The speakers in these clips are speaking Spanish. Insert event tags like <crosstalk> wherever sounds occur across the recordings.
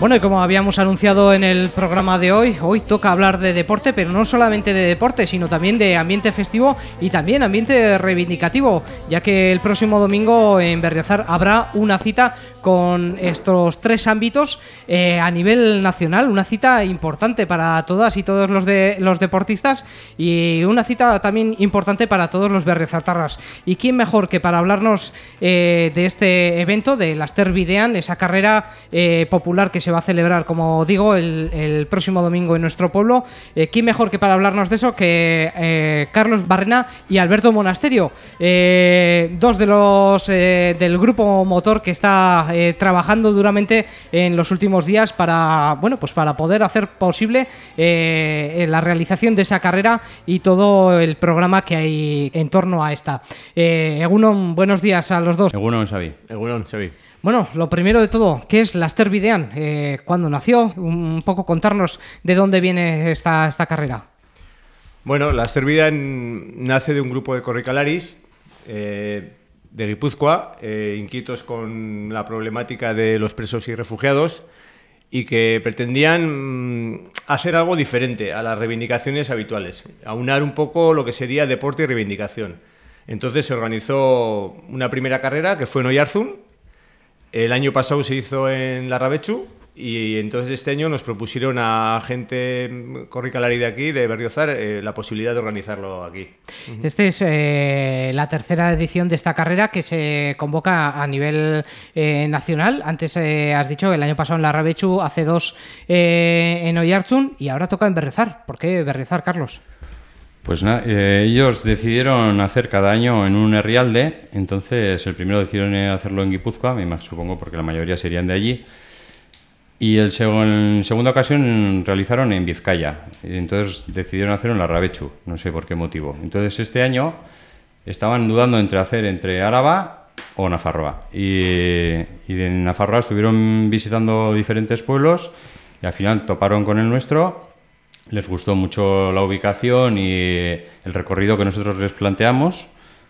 Bueno, y como habíamos anunciado en el programa de hoy, hoy toca hablar de deporte, pero no solamente de deporte, sino también de ambiente festivo y también ambiente reivindicativo, ya que el próximo domingo en Berriozar habrá una cita con estos tres ámbitos eh, a nivel nacional, una cita importante para todas y todos los, de, los deportistas y una cita también importante para todos los berriozartarras. ¿Y quién mejor que para hablarnos eh, de este evento, de las Tervidean, esa carrera eh, popular que se va a celebrar, como digo, el, próximo domingo en nuestro pueblo. Eh, ¿Quién mejor que para hablarnos de eso que eh, Carlos Barrena y Alberto Monasterio? Eh, dos de los del grupo motor que está trabajando duramente en los últimos días para, bueno, pues para poder hacer posible la realización de esa carrera y todo el programa que hay en torno a esta. Egunon, buenos días a los dos. Egunon, Xavi. Egunon, Xavi. Bueno, lo primero de todo, ¿qué es la Videan? Eh, ¿Cuándo nació? Un poco contarnos de dónde viene esta, esta carrera. Bueno, la Videan nace de un grupo de corricalaris eh, de Guipúzcoa, eh, inquietos con la problemática de los presos y refugiados y que pretendían mm, hacer algo diferente a las reivindicaciones habituales, aunar un poco lo que sería deporte y reivindicación. Entonces se organizó una primera carrera que fue en Oyarzún, el año pasado se hizo en la Rabechu y entonces este año nos propusieron a gente corricalari de aquí, de Berriozar, eh, la posibilidad de organizarlo aquí. Esta es eh, la tercera edición de esta carrera que se convoca a nivel eh, nacional. Antes has dicho que el año pasado en la Rabechu, hace dos en Oyarzún y ahora toca en Berriozar. ¿Por qué Berriozar, Carlos? Pues eh, ellos decidieron hacer cada año en un Herrialde, entonces el primero decidieron hacerlo en Guipúzcoa, supongo porque la mayoría serían de allí, y el en segunda ocasión realizaron en Vizcaya, entonces decidieron hacerlo en la Rabechu, no sé por qué motivo. Entonces este año estaban dudando entre hacer entre Áraba o Nafarroa, y, y en Nafarroa estuvieron visitando diferentes pueblos y al final toparon con el nuestro les gustó mucho la ubicación y el recorrido que nosotros les planteamos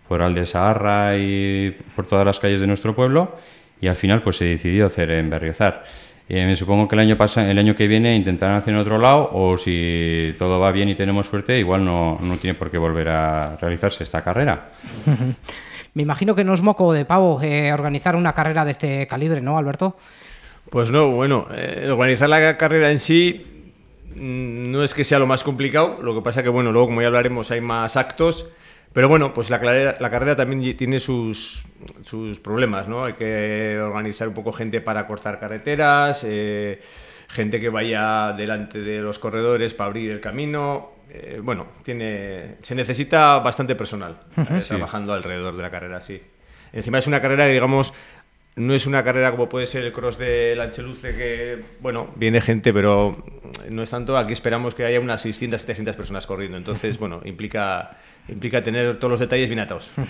por Aldesaharra y por todas las calles de nuestro pueblo y al final pues se decidió hacer en Berriozar. Eh, me supongo que el año pasado, el año que viene intentarán hacer en otro lado o si todo va bien y tenemos suerte, igual no, no tiene por qué volver a realizarse esta carrera. <laughs> me imagino que no es moco de pavo eh, organizar una carrera de este calibre, ¿no, Alberto? Pues no, bueno, eh, organizar la carrera en sí no es que sea lo más complicado, lo que pasa que, bueno, luego como ya hablaremos hay más actos, pero bueno, pues la, la carrera también tiene sus, sus, problemas, ¿no? Hay que organizar un poco gente para cortar carreteras, eh, gente que vaya delante de los corredores para abrir el camino. Eh, bueno, tiene, se necesita bastante personal eh, trabajando alrededor de la carrera, sí. Encima es una carrera, digamos, no es una carrera como puede ser el cross de Lancheluce, que, bueno, viene gente, pero no es tanto. Aquí esperamos que haya unas 600, 700 personas corriendo. Entonces, <laughs> bueno, implica, implica tener todos los detalles bien atados. <laughs>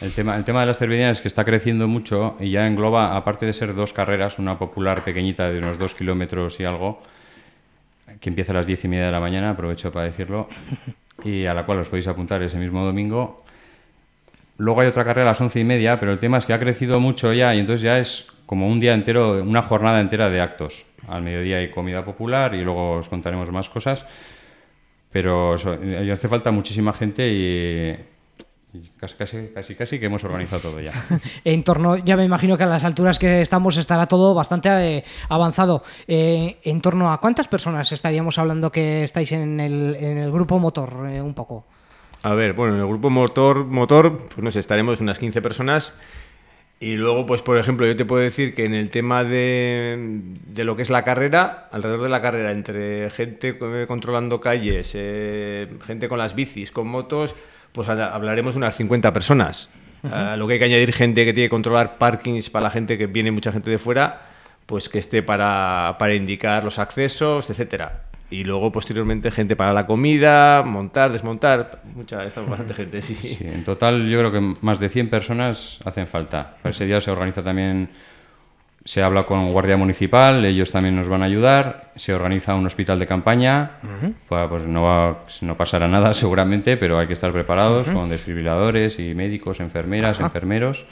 El tema, el tema de las cervecerías es que está creciendo mucho y ya engloba, aparte de ser dos carreras, una popular pequeñita de unos dos kilómetros y algo, que empieza a las diez y media de la mañana, aprovecho para decirlo, y a la cual os podéis apuntar ese mismo domingo Luego hay otra carrera a las once y media, pero el tema es que ha crecido mucho ya y entonces ya es como un día entero, una jornada entera de actos. Al mediodía hay comida popular y luego os contaremos más cosas. Pero eh, hace falta muchísima gente y, casi, casi, casi, casi que hemos organizado todo ya. <laughs> en torno, ya me imagino que a las alturas que estamos estará todo bastante eh, avanzado. Eh, ¿En torno a cuántas personas estaríamos hablando que estáis en el, en el grupo motor? un poco. A ver, bueno, en el grupo motor, motor, pues no sé, estaremos unas 15 personas. Y luego, pues por ejemplo, yo te puedo decir que en el tema de, de lo que es la carrera, alrededor de la carrera, entre gente controlando calles, eh, gente con las bicis, con motos, pues hablaremos unas 50 personas. Ah, lo que hay que añadir gente que tiene que controlar parkings para la gente que viene mucha gente de fuera, pues que esté para, para indicar los accesos, etcétera y luego posteriormente gente para la comida, montar, desmontar, mucha, estamos bastante gente, sí, sí. En total yo creo que más de 100 personas hacen falta. ese día se organiza también, se habla con Guardia Municipal, ellos también nos van a ayudar, se organiza un hospital de campaña, pues, no, va, no pasará nada seguramente, pero hay que estar preparados con desfibriladores y médicos, enfermeras, enfermeros.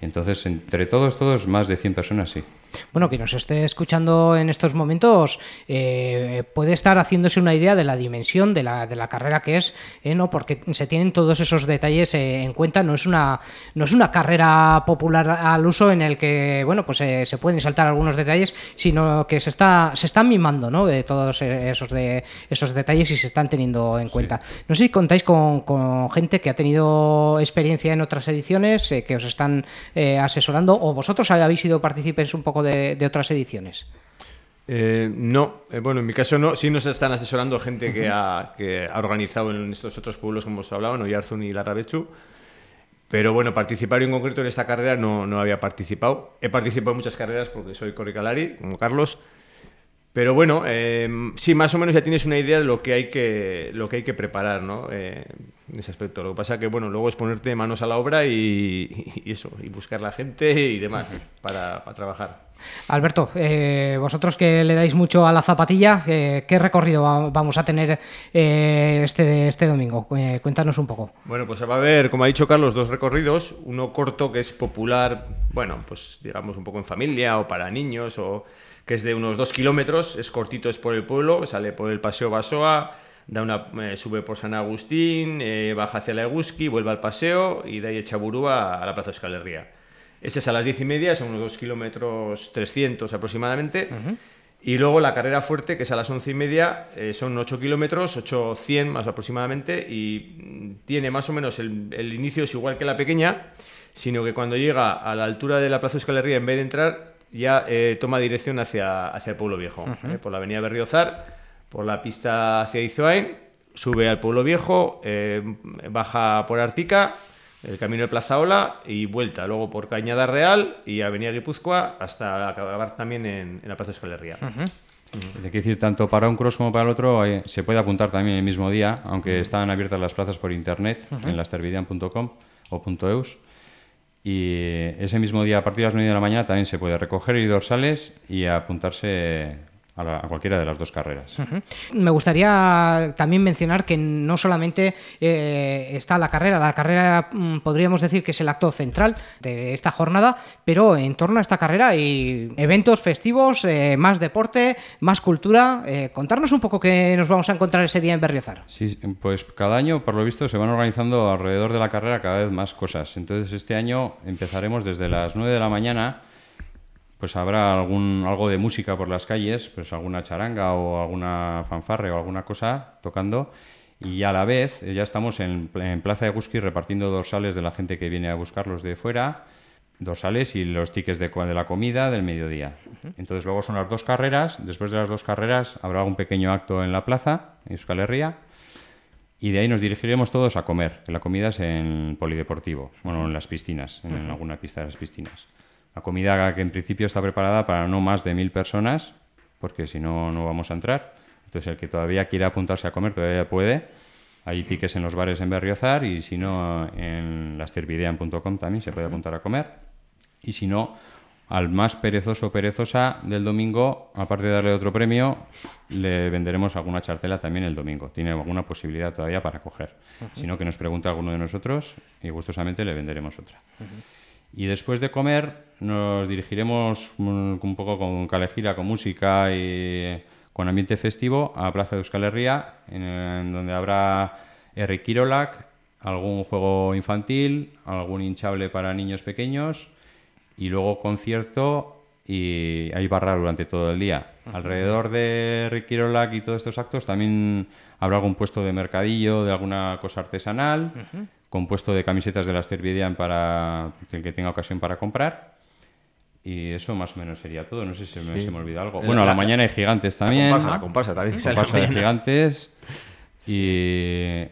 Entonces, entre todos, todos, más de 100 personas, sí. Bueno, que nos esté escuchando en estos momentos eh, puede estar haciéndose una idea de la dimensión de la, de la carrera que es, eh, ¿no? porque se tienen todos esos detalles eh, en cuenta. No es una no es una carrera popular al uso en el que bueno pues se pueden saltar algunos detalles, sino que se está se están mimando ¿no? de todos esos de esos detalles y se están teniendo en cuenta. No sé si contáis con, con, gente que ha tenido experiencia en otras ediciones, que os están asesorando, o vosotros habéis sido partícipes un poco de, otras ediciones? Eh, no, eh, bueno, en mi caso no. Sí nos están asesorando gente que, ha, que, ha, organizado en estos otros pueblos como hemos hablado, en Oyarzun y Larrabechu. Pero bueno, participar en concreto en esta carrera no, no había participado. He participado en muchas carreras porque soy corricalari, como Carlos. Pero bueno, eh, sí, más o menos ya tienes una idea de lo que hay que, lo que, hay que preparar, ¿no? Eh, en ese aspecto. Lo que pasa que, bueno, luego es ponerte manos a la obra y, eso, y buscar la gente y demás para, trabajar. Alberto, eh, vosotros que le dais mucho a la zapatilla, ¿qué recorrido vamos a tener este, este domingo? cuéntanos un poco. Bueno, pues va a haber, como ha dicho Carlos, dos recorridos. Uno corto que es popular, bueno, pues digamos un poco en familia o para niños o que es de unos dos kilómetros, es cortito, es por el pueblo, sale por el Paseo Basoa, da una, eh, sube por San Agustín, eh, baja hacia la Eguski, vuelve al paseo y de ahí echa Burúa a la Plaza Escalería. Ese es a las diez y media, son unos dos kilómetros 300 aproximadamente. Y luego la carrera fuerte, que es a las once y media, eh, son 8 kilómetros, 800 más aproximadamente, y tiene más o menos el, el, inicio es igual que la pequeña, sino que cuando llega a la altura de la Plaza Escalería, en vez de entrar, ya eh, toma dirección hacia, hacia el Pueblo Viejo, eh, por la avenida Berriozar, por la pista hacia Izoain, sube al Pueblo Viejo, eh, baja por Artica, el camino de Plaza Ola y vuelta, luego por Cañada Real y avenida Guipúzcoa hasta acabar también en, la Plaza Escalería. Hay que decir, tanto para un cross como para el otro se puede apuntar también el mismo día, aunque están abiertas las plazas por internet en lastervidian.com o .eus y ese mismo día, a partir de las 9 de la mañana, también se puede recoger y dorsales y apuntarse a, cualquiera de las dos carreras. Me gustaría también mencionar que no solamente eh, está la carrera, la carrera mm, podríamos decir que es el acto central de esta jornada, pero en torno a esta carrera hay eventos festivos, eh, más deporte, más cultura. Eh, contarnos un poco qué nos vamos a encontrar ese día en Berriozar. Sí, pues cada año, por lo visto, se van organizando alrededor de la carrera cada vez más cosas. Entonces este año empezaremos desde las 9 de la mañana pues habrá algún, algo de música por las calles, pues alguna charanga o alguna fanfarre o alguna cosa tocando. Y a la vez ya estamos en, Plaza de Guski repartiendo dorsales de la gente que viene a buscarlos de fuera, dorsales y los tickets de, de la comida del mediodía. Entonces luego son las dos carreras, después de las dos carreras habrá un pequeño acto en la plaza, en Euskal Herria, y de ahí nos dirigiremos todos a comer, que la comida es en polideportivo, bueno, en las piscinas, en alguna pista de las piscinas. La comida que en principio está preparada para no más de mil personas, porque si no, no vamos a entrar. Entonces, el que todavía quiera apuntarse a comer todavía puede. Hay tickets en los bares en Berriozar y si no, en lastervidean.com también se puede apuntar a comer. Y si no, al más perezoso o perezosa del domingo, aparte de darle otro premio, le venderemos alguna chartela también el domingo. Tiene alguna posibilidad todavía para coger. Si no, que nos pregunte alguno de nosotros y gustosamente le venderemos otra. Y después de comer nos dirigiremos un, poco con calejira, con música y con ambiente festivo a Plaza de Euskal Herria, en, donde habrá Eric Kirolak, algún juego infantil, algún hinchable para niños pequeños y luego concierto y hay barra durante todo el día. Alrededor de Eric Kirolak y todos estos actos también habrá algún puesto de mercadillo, de alguna cosa artesanal compuesto de camisetas de las Cervidian para el que tenga ocasión para comprar. Y eso más o menos sería todo. No sé si me, se me olvida algo. Bueno, a la, mañana hay gigantes también. La comparsa, también. Comparsa de gigantes. Y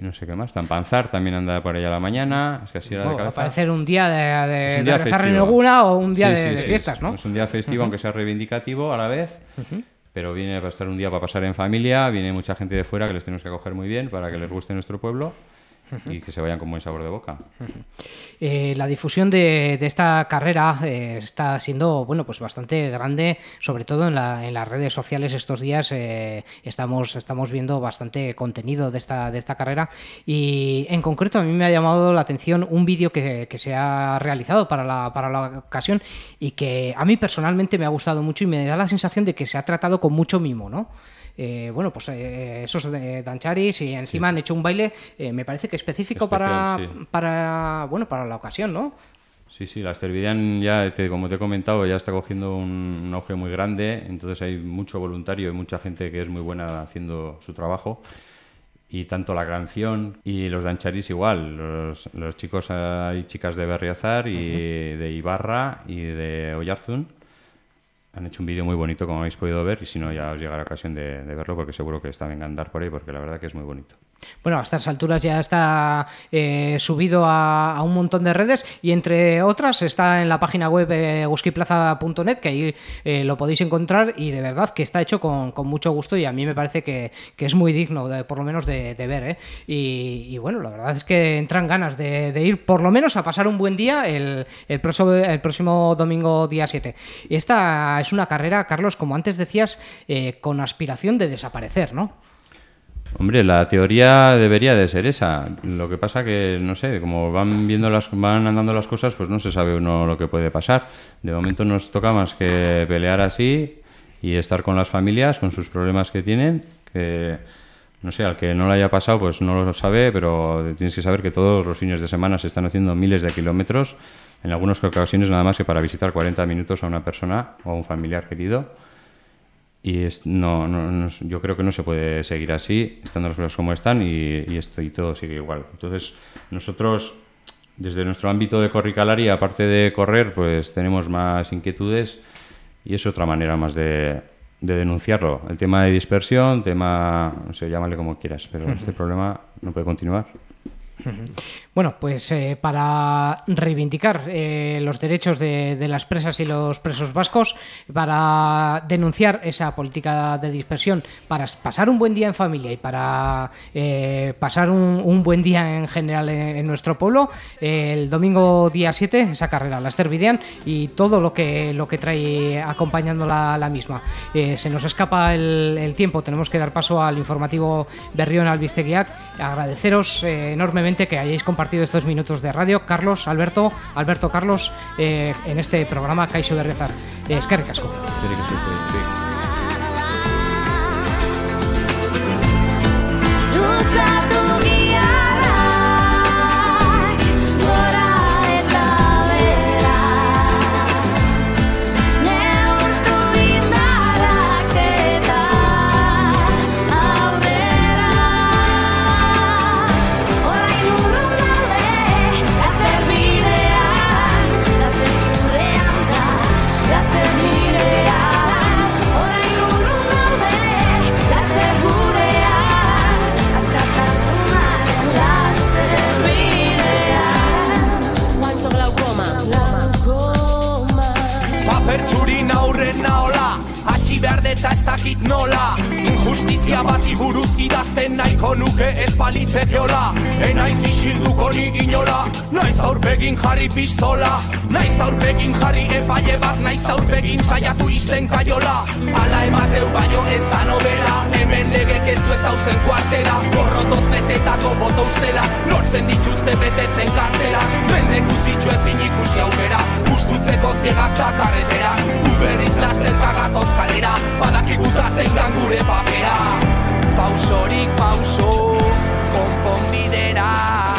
no sé qué más. Tampanzar también anda por allá a la mañana. Es que así era de cabeza. Va a ser un día de, de, un día de o un día de, fiestas, ¿no? Es un día festivo, aunque sea reivindicativo a la vez. Pero viene para estar un día para pasar en familia. Viene mucha gente de fuera que les tenemos que acoger muy bien para que les guste nuestro pueblo. Y que se vayan con buen sabor de boca. Eh, la difusión de, esta carrera eh, está siendo bueno pues bastante grande, sobre todo en, las redes sociales estos días eh, estamos, estamos viendo bastante contenido de esta, de esta carrera y en concreto a mí me ha llamado la atención un vídeo que, se ha realizado para la, para la ocasión y que a mí personalmente me ha gustado mucho y me da la sensación de que se ha tratado con mucho mimo, ¿no? Eh, bueno, pues eh, esos de Dancharis y encima han hecho un baile, eh, me parece que específico para, para, bueno, para la ocasión, ¿no? Sí, sí, la Astervidian ya, como te he comentado, ya está cogiendo un, auge muy grande, entonces hay mucho voluntario y mucha gente que es muy buena haciendo su trabajo. Y tanto la canción y los dancharis igual, los, chicos hay chicas de Berriazar y de Ibarra y de Oyarzún han hecho un vídeo muy bonito, como habéis podido ver, y si no, ya os llegará ocasión de, verlo, porque seguro que está en andar por ahí, porque la verdad que es muy bonito. Bueno, a estas alturas ya está eh, subido a, un montón de redes y entre otras está en la página web eh, que ahí eh, lo podéis encontrar y de verdad que está hecho con, mucho gusto y a mí me parece que, es muy digno, de, por lo menos de, ver. ¿eh? Y, bueno, la verdad es que entran ganas de, ir por lo menos a pasar un buen día el, el, próximo, el próximo domingo día 7. Esta es una carrera, Carlos, como antes decías, con aspiración de desaparecer, ¿no? Hombre, la teoría debería de ser esa. Lo que pasa que, no sé, como van viendo las, van andando las cosas, pues no se sabe uno lo que puede pasar. De momento nos toca más que pelear así y estar con las familias, con sus problemas que tienen, que no sé, al que no lo haya pasado, pues no lo sabe, pero tienes que saber que todos los fines de semana se están haciendo miles de kilómetros, en algunas ocasiones nada más que para visitar 40 minutos a una persona o a un familiar querido y es, no, no, yo creo que no se puede seguir así, estando las cosas como están y, y, esto, y todo sigue igual. Entonces, nosotros, desde nuestro ámbito de corricalaria, aparte de correr, pues tenemos más inquietudes y es otra manera más de, de denunciarlo. El tema de dispersión, tema, no sé, llámale como quieras, pero este <laughs> problema no puede continuar. Bueno, pues eh, para reivindicar eh, los derechos de, las presas y los presos vascos, para denunciar esa política de dispersión, para pasar un buen día en familia y para eh, pasar un, buen día en general en, nuestro pueblo, el domingo día 7, esa carrera, la Estervidean y todo lo que, lo que trae acompañando la, misma. se nos escapa el, tiempo, tenemos que dar paso al informativo Berrión Albisteguiac. Agradeceros enormemente que hayáis compartido estos minutos de radio. Carlos, Alberto, Alberto Carlos, eh, en este programa Caixo de Rezar. Es que ricasco. she better eta ez dakit nola. Injustizia bati buruz idazten nahiko nuke ez palitzekeola Enaiz isilduko ni inola Naiz aurpegin jarri pistola. Naiz aurpegin jarri epaile bat Naiz aurpegin saiatu izten kaiola. Ala emateu baino ez da novela Hemen legek ez du ez hauzen kuartera Gorrotoz betetako boto ustela Lortzen dituzte betetzen kartela. Mendek uzitxu ezin ikusi aukera Ustutzeko ziegak da karretera. Uberiz laster kagatoz kalera badakiguta zein dan gure papera. Pausorik pauso, konpon bidera